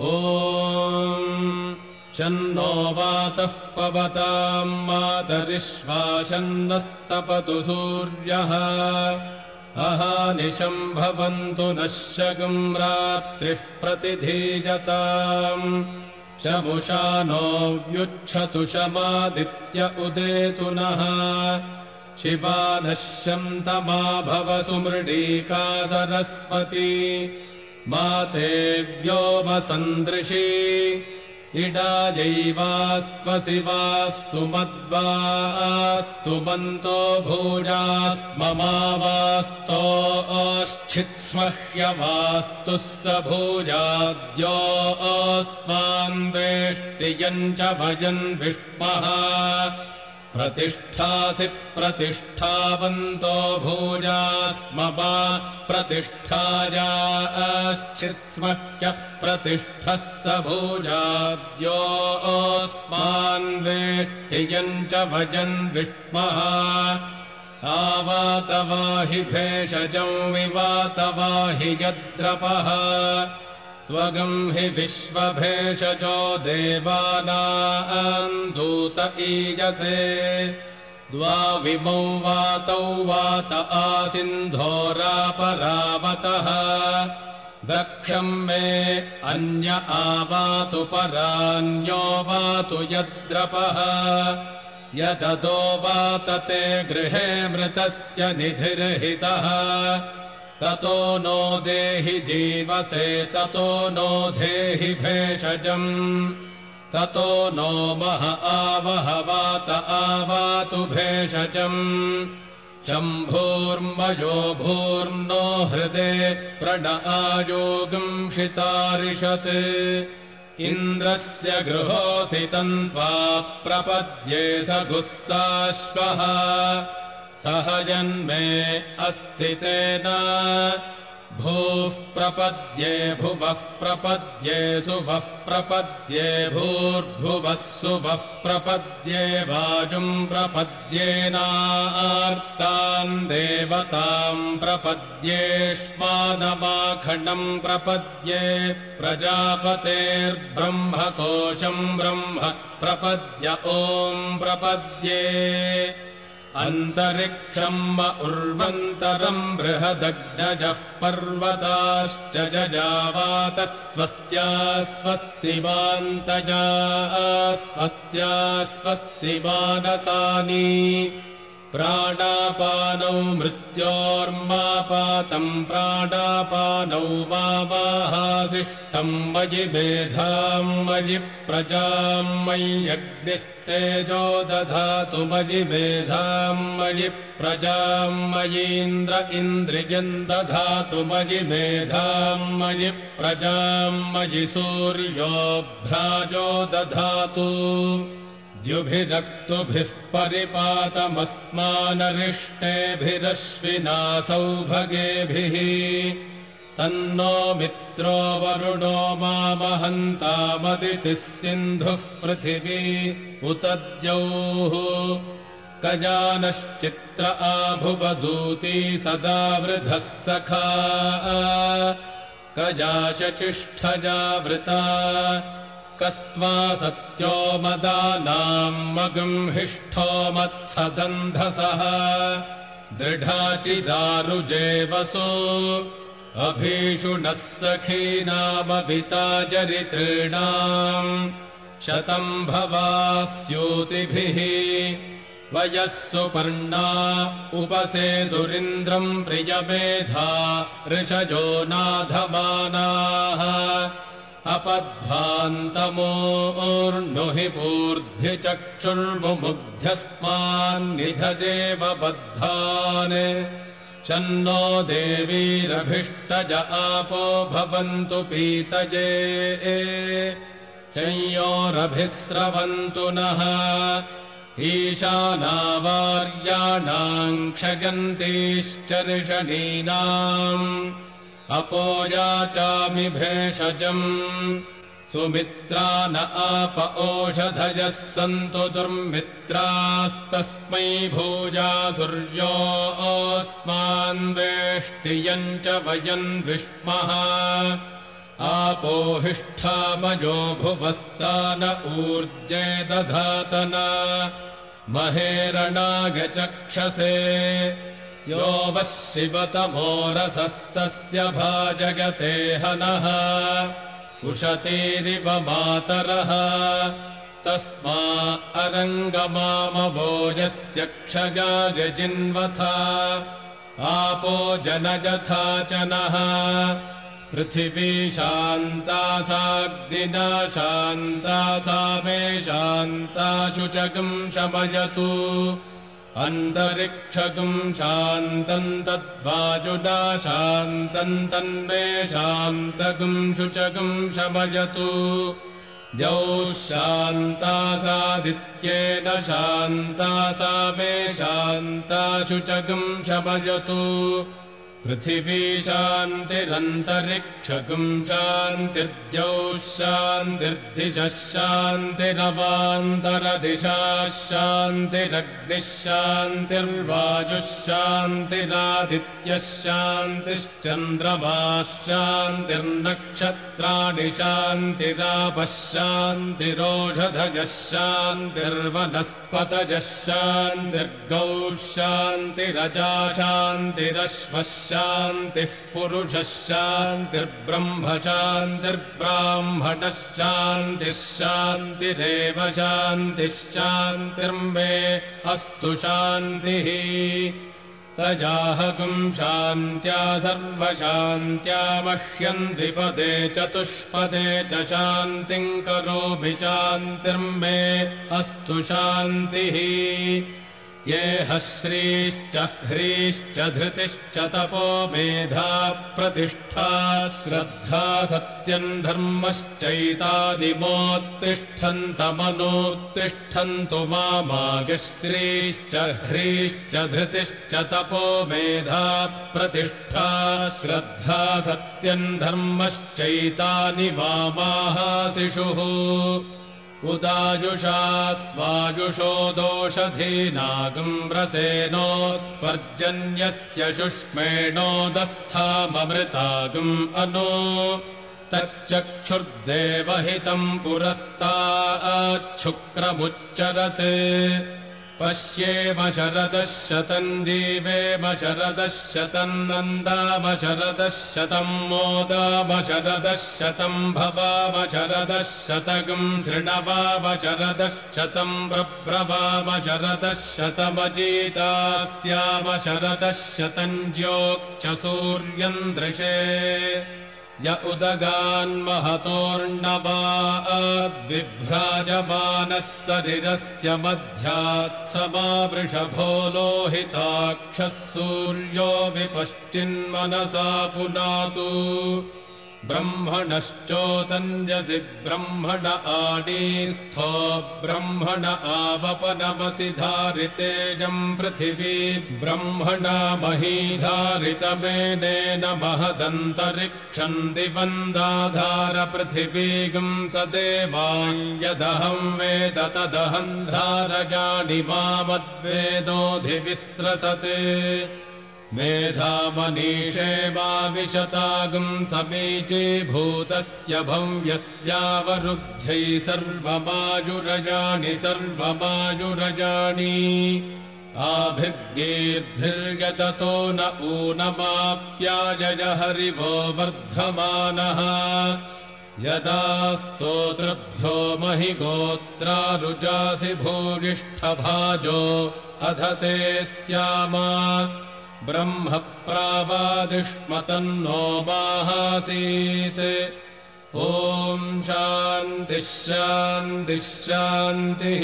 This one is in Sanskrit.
ओ शन्नो वातः पवताम् मातरिश्वाशन्नस्तपतु सूर्यः। अहानिशम् भवन्तु नः शगम् रात्रिः प्रतिधीयताम्। शमुषा नो व्युच्छतु शमादित्य उदेतु नः। शिवा नश्यन्तमा भव सुमृडीका सरस्वती व्योमसन्दृशी इडायैवास्त्वसि वास्तु मद्वास्तु मन्तो भूजास्ममावास्तोश्चित्स्मह्यवास्तुः स भूजाद्योऽस्मान् वेष्टियम् च भजन् विष्मः प्रतिष्ठासि प्रतिष्ठावन्तो भूजास्म वा प्रतिष्ठायाश्चित्स्म च प्रतिष्ठः स भूजाद्योऽस्मान् वेष्टियम् च भजन् विष्मः आवातवाहि भेषजम् विवातवाहि यद्रपः त्वगम् हि विश्वभेषजो देवानाम् दूत ईजसे द्वाविमौ वातौ वात आसिन्धोरापरावतः। द्रक्षम् मे अन्य आवातु परान्यो वातु यद्रपः। यदतो वातते गृहे मृतस्य निधिर्हितः ततो नो देहि जीवसे ततो नो देहि भेषजम्। ततो नो मह आवह वात आवातु भेषजम्। शम्भूर्मजो भूर्नो हृदे प्रण आयोगुंशितारिषत् इन्द्रस्य गृहोऽसि तन्त्वा प्रपद्ये स गुःसाश्वः सह जन्मे अस्ति तेन। भूः प्रपद्ये भुवः प्रपद्ये सुवः प्रपद्ये भूर्भुवः सुवः प्रपद्ये वाजुम् प्रपद्येनार्ताम् देवताम् प्रपद्येष्मानमाखण्डम् प्रपद्ये प्रजापतेर्ब्रह्मकोशम् ब्रह्म प्रपद्य ॐ प्रपद्ये अन्तरिक्षम् उर्वन्तरम् बृहदग्नजः पर्वताश्च जजावातः स्वस्त्या स्वस्तिवान्तजा स्वस्त्या स्वस्ति मानसानि प्राणापानौ मृत्योर्मापातम् प्राणापानौ वावाहासिष्ठम् मयि मेधाम् मयि प्रजाम् मय्यग्निस्तेजो दधातु मयि प्रजाम् मयीन्द्र इन्द्रियम् दधातु मयि मेधाम् मयि सूर्योभ्राजो दधातु द्युभिरक्तुभिः परिपातमस्मानरिष्टेभिरश्विना सौभगेभिः तन्नो मित्रो वरुणो मामहन्तामदितिः सिन्धुः पृथिवी उत द्यौः कजानश्चित्र आभुवदूती सदा वृधः सखा। कजाशचिष्ठजावृता कस्त्वा सत्यो मदानाम् मगम् हिष्ठो मत्सदन्धसः। दृढाचिदारुजेवसो अभीषुणः सखीनामभिता चरितॄणाम्। शतम् भवास्यूतिभिः वयः सुपर्णा उपसेदुरिन्द्रम् प्रियमेधा ऋषजो नाधमानाः हि मूर्ध्यचक्षुर्मुग्ध्यस्मान्निधदेव बद्धान् शन्नो देवीरभिष्टज आपो भवन्तु पीतजे शंयोरभिस्रवन्तु नः। ईशानावार्याणाम् क्षयन्तीश्चर्षणीनाम् अपोयाचामि भेषजम्। सुमित्रा न आप ओषधयः सन्तु दुर्मित्रास्तस्मै भूजा सूर्योऽस्मान् वेष्टियम् च वयम् विष्मः। आपोहिष्ठामयो भुवस्तान ऊर्जे दधातन। महेरणागचक्षसे यो वः शिवतमोरसस्तस्य भाजगते हनः उशतीरिव मातरः। तस्मा अरङ्गमामभोजस्य क्षगागजिन्वथा आपो जनजथा च नः। पृथिवी शान्ता साग्निना शान्ता सा मे शान्ता शुचकम् शमयतु अन्तरिक्षगम् शान्तम् तद्वाजुना शान्तम् तन्मे शान्तगम् शुचकम् शमयतु। द्यौः शान्ता सादित्येन शान्ता सा मे शान्ता शुचकम् शमयतु पृथिवी शान्तिरन्तरिक्षगम् शान्तिर्द्यौः शान्तिर्दिशः शान्तिरवान्तरदिशाः शान्तिरग्निः शान्तिर्वायुः शान्तिरादित्यः शान्तिश्चन्द्रमाः शान्तिर्नक्षत्राणि शान्तिरापः शान्तिरोषधजः शान्तिर्वनस्पतजः शान्तिर्गौः शान्तिरजा शान्तिरश्वः शान्तिः पुरुषः शान्तिः शान्तिरेव शान्तिश्शान्तिर्मे अस्तु शान्तिः तजाहकुम् शान्त्या सर्वशान्त्या मह्यम् द्विपदे चतुष्पदे च शान्तिम् करोमि शान्तिर्मे अस्तु शान्तिः ये श्रीश्च ह्रीश्च धृतिश्च तपो मेधा प्रतिष्ठा श्रद्धा सत्यम् धर्मश्चैतादिमोत्तिष्ठन्तमनोत्तिष्ठन्तु मामागश्रीश्च ह्रीश्च धृतिश्च तपो मेधा प्रतिष्ठा श्रद्धा सत्यम् धर्मश्चैतानि मामाहाशिषुः उदायुषा स्वायुषो दोषधीनागम् रसेनोत्पर्जन्यस्य शुष्मेणोदस्थाममृतागम् अनो तच्चक्षुर्देवहितम् पुरस्ताच्छुक्रमुच्चरत् पश्येम शरदः शतम् जीवेम शरदः शतम् नन्दाम शरदः शतम् मोदाम शरदः शतम् भवाम शरदः शतकम् शृणवाम शरदः शतम् ब्रब्रवाम शरदः शतमजीतास्याम शरदः शतम् ज्योक्ष सूर्यम् दृशे य उदगान्महतोर्णवाद्विभ्राजमानः शरीरस्य मध्यात् समावृषभो लोहिताक्षः सूर्यो विपश्चिन्मनसा पुनातु ब्रह्मणश्चोदन्यसि ब्रह्मण आनीस्थो ब्रह्मण आवपनमसि धारितेजम् पृथिवी ब्रह्मणा महीधारितमेनेन महदन्तरिक्षम् दिवन्दाधार पृथिवीगम् स देवान् यदहम् वेद तदहम् धारयाणि मामद्वेदोऽधिविस्रसते मेधामनीषे वा विशतागम् समीचीभूतस्य भव्यस्यावरुद्ध्यै सर्वमाजुरजानि सर्वमाजुरजानि आभिर्गेर्भिर्यततो न ऊनमाप्याजय हरिवो वर्धमानः। यदा स्तोतृभ्यो महि गोत्रारुचासि भूयिष्ठभाजो अधते स्याम ब्रह्म प्रावादिष्मतन्नो माहासीत् ॐ शान्तिः शान्तिः शान्तिः